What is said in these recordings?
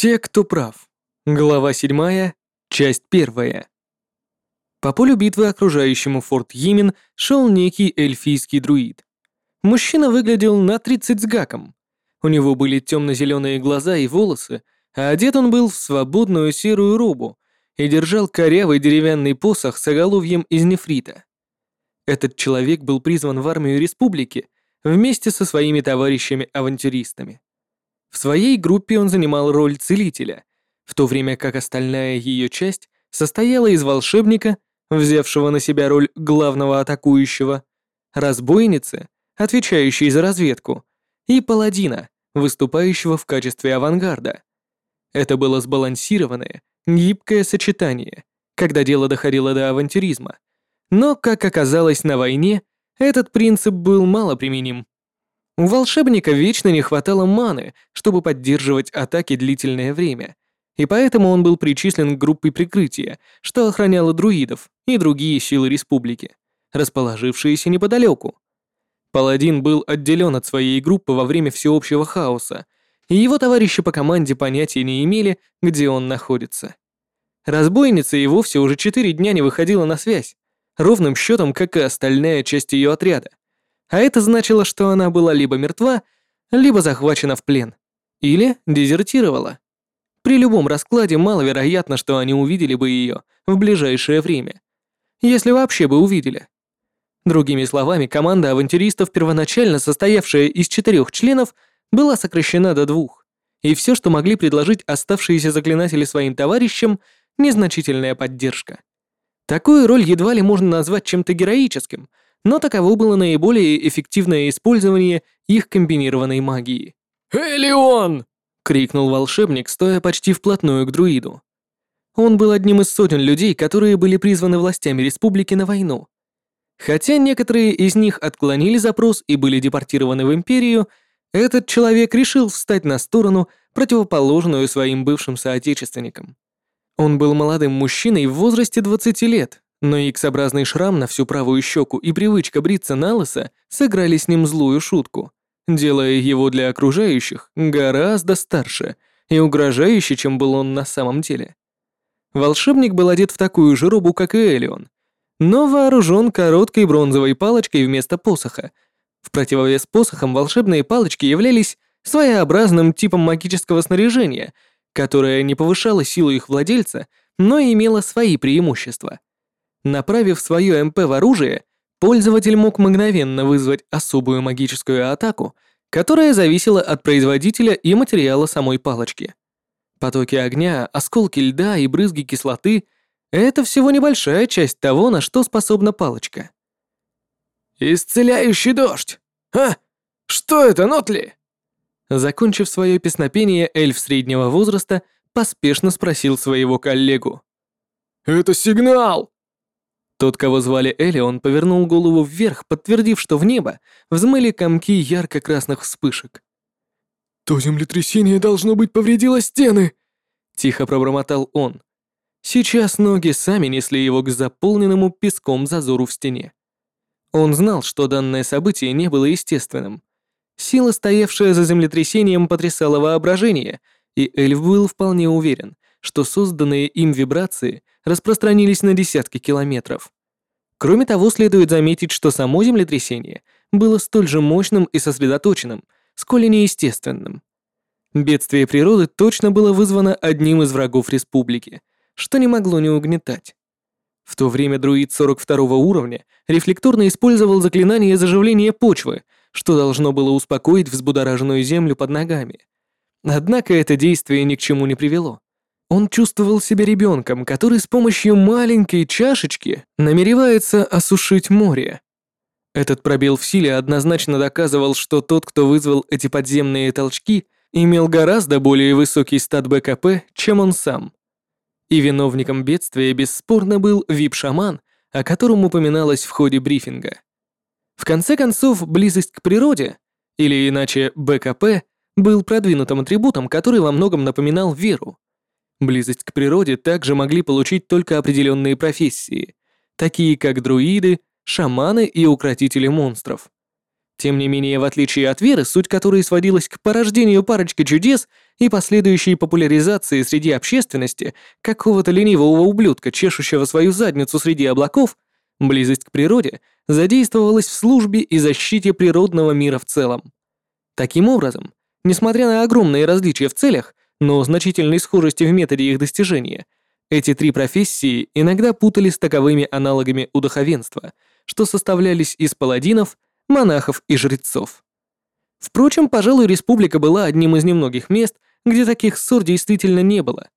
Те, кто прав. Глава 7, часть 1. По полю битвы окружающему форт Йемен шел некий эльфийский друид. Мужчина выглядел на 30 с гаком. У него были темно-зеленые глаза и волосы, а одет он был в свободную серую робу и держал корявый деревянный посох с оголовьем из нефрита. Этот человек был призван в армию республики вместе со своими товарищами-авантюристами. В своей группе он занимал роль целителя, в то время как остальная ее часть состояла из волшебника, взявшего на себя роль главного атакующего, разбойницы, отвечающей за разведку, и паладина, выступающего в качестве авангарда. Это было сбалансированное, гибкое сочетание, когда дело доходило до авантюризма, но, как оказалось на войне, этот принцип был мало применим. У волшебника вечно не хватало маны, чтобы поддерживать атаки длительное время, и поэтому он был причислен к группе прикрытия, что охраняло друидов и другие силы республики, расположившиеся неподалеку. Паладин был отделен от своей группы во время всеобщего хаоса, и его товарищи по команде понятия не имели, где он находится. Разбойница и вовсе уже четыре дня не выходила на связь, ровным счетом, как и остальная часть ее отряда. А это значило, что она была либо мертва, либо захвачена в плен, или дезертировала. При любом раскладе маловероятно, что они увидели бы ее в ближайшее время. Если вообще бы увидели. Другими словами, команда авантюристов, первоначально состоявшая из четырех членов, была сокращена до двух. И все, что могли предложить оставшиеся заклинатели своим товарищам, незначительная поддержка. Такую роль едва ли можно назвать чем-то героическим, но таково было наиболее эффективное использование их комбинированной магии. «Элеон!» — крикнул волшебник, стоя почти вплотную к друиду. Он был одним из сотен людей, которые были призваны властями республики на войну. Хотя некоторые из них отклонили запрос и были депортированы в империю, этот человек решил встать на сторону, противоположную своим бывшим соотечественникам. Он был молодым мужчиной в возрасте 20 лет, но икс-образный шрам на всю правую щеку и привычка бриться на лысо сыграли с ним злую шутку, делая его для окружающих гораздо старше и угрожающе, чем был он на самом деле. Волшебник был одет в такую же робу, как и Элион, но вооружен короткой бронзовой палочкой вместо посоха. В противовес посохам волшебные палочки являлись своеобразным типом магического снаряжения — которая не повышала силу их владельца, но имела свои преимущества. Направив свое МП в оружие, пользователь мог мгновенно вызвать особую магическую атаку, которая зависела от производителя и материала самой палочки. Потоки огня, осколки льда и брызги кислоты — это всего небольшая часть того, на что способна палочка. «Исцеляющий дождь! А, что это, Нотли?» Закончив свое песнопение, эльф среднего возраста поспешно спросил своего коллегу. «Это сигнал!» Тот, кого звали Элион, повернул голову вверх, подтвердив, что в небо взмыли комки ярко-красных вспышек. «То землетрясение, должно быть, повредило стены!» Тихо пробормотал он. Сейчас ноги сами несли его к заполненному песком зазору в стене. Он знал, что данное событие не было естественным. Сила, стоявшая за землетрясением, потрясала воображение, и Эльф был вполне уверен, что созданные им вибрации распространились на десятки километров. Кроме того, следует заметить, что само землетрясение было столь же мощным и сосредоточенным, сколь и неестественным. Бедствие природы точно было вызвано одним из врагов республики, что не могло не угнетать. В то время друид 42 уровня рефлекторно использовал заклинание заживления почвы — что должно было успокоить взбудораженную землю под ногами. Однако это действие ни к чему не привело. Он чувствовал себя ребенком, который с помощью маленькой чашечки намеревается осушить море. Этот пробел в силе однозначно доказывал, что тот, кто вызвал эти подземные толчки, имел гораздо более высокий стат БКП, чем он сам. И виновником бедствия бесспорно был вип-шаман, о котором упоминалось в ходе брифинга. В конце концов, близость к природе, или иначе БКП, был продвинутым атрибутом, который во многом напоминал веру. Близость к природе также могли получить только определенные профессии, такие как друиды, шаманы и укротители монстров. Тем не менее, в отличие от веры, суть которой сводилась к порождению парочки чудес и последующей популяризации среди общественности какого-то ленивого ублюдка, чешущего свою задницу среди облаков, близость к природе задействовалась в службе и защите природного мира в целом. Таким образом, несмотря на огромные различия в целях, но значительной схожести в методе их достижения, эти три профессии иногда путали с таковыми аналогами у духовенства, что составлялись из паладинов, монахов и жрецов. Впрочем, пожалуй, республика была одним из немногих мест, где таких ссор действительно не было.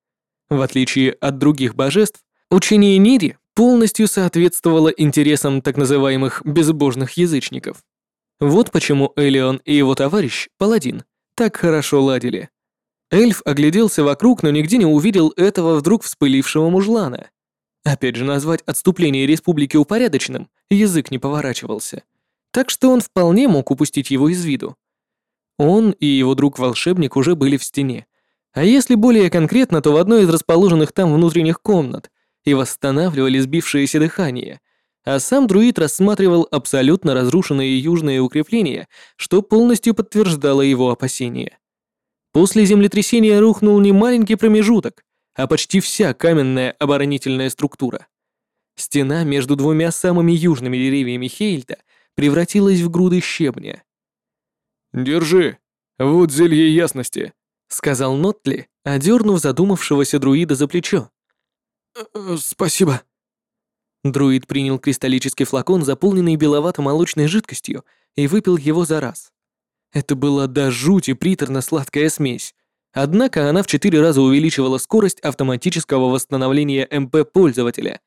В отличие от других божеств, учение Нири полностью соответствовало интересам так называемых безбожных язычников. Вот почему Элион и его товарищ, Паладин, так хорошо ладили. Эльф огляделся вокруг, но нигде не увидел этого вдруг вспылившего мужлана. Опять же, назвать отступление республики упорядоченным язык не поворачивался так что он вполне мог упустить его из виду. Он и его друг-волшебник уже были в стене. А если более конкретно, то в одной из расположенных там внутренних комнат и восстанавливали сбившееся дыхание, а сам друид рассматривал абсолютно разрушенные южные укрепления, что полностью подтверждало его опасения. После землетрясения рухнул не маленький промежуток, а почти вся каменная оборонительная структура. Стена между двумя самыми южными деревьями Хейльта превратилась в груды щебня. «Держи, вот зелье ясности», — сказал Нотли, одернув задумавшегося друида за плечо. «Э, э, «Спасибо». Друид принял кристаллический флакон, заполненный беловато-молочной жидкостью, и выпил его за раз. Это была до жути приторно-сладкая смесь, однако она в четыре раза увеличивала скорость автоматического восстановления МП пользователя.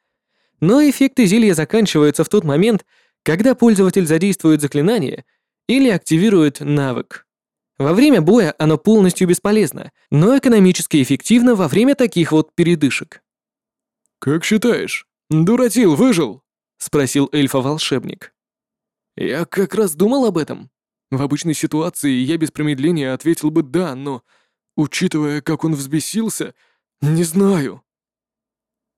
Но эффекты зелья заканчиваются в тот момент, когда пользователь задействует заклинание или активирует навык. Во время боя оно полностью бесполезно, но экономически эффективно во время таких вот передышек. «Как считаешь, Дуратил выжил?» — спросил эльфа-волшебник. «Я как раз думал об этом. В обычной ситуации я без промедления ответил бы «да», но, учитывая, как он взбесился, не знаю».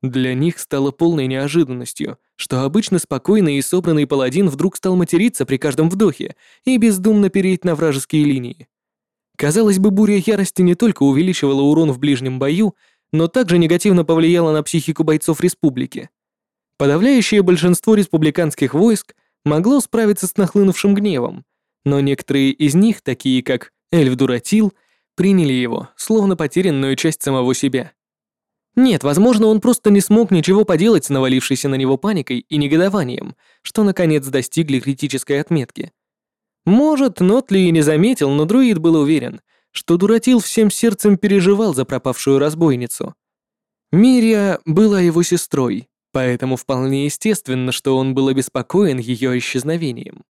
Для них стало полной неожиданностью, что обычно спокойный и собранный паладин вдруг стал материться при каждом вдохе и бездумно переть на вражеские линии. Казалось бы, буря ярости не только увеличивала урон в ближнем бою, но также негативно повлияла на психику бойцов республики. Подавляющее большинство республиканских войск могло справиться с нахлынувшим гневом, но некоторые из них, такие как Эльф Дуратил, приняли его, словно потерянную часть самого себя. Нет, возможно, он просто не смог ничего поделать с навалившейся на него паникой и негодованием, что наконец достигли критической отметки. Может, Нотли и не заметил, но друид был уверен, что Дуратил всем сердцем переживал за пропавшую разбойницу. Мирия была его сестрой, поэтому вполне естественно, что он был обеспокоен ее исчезновением.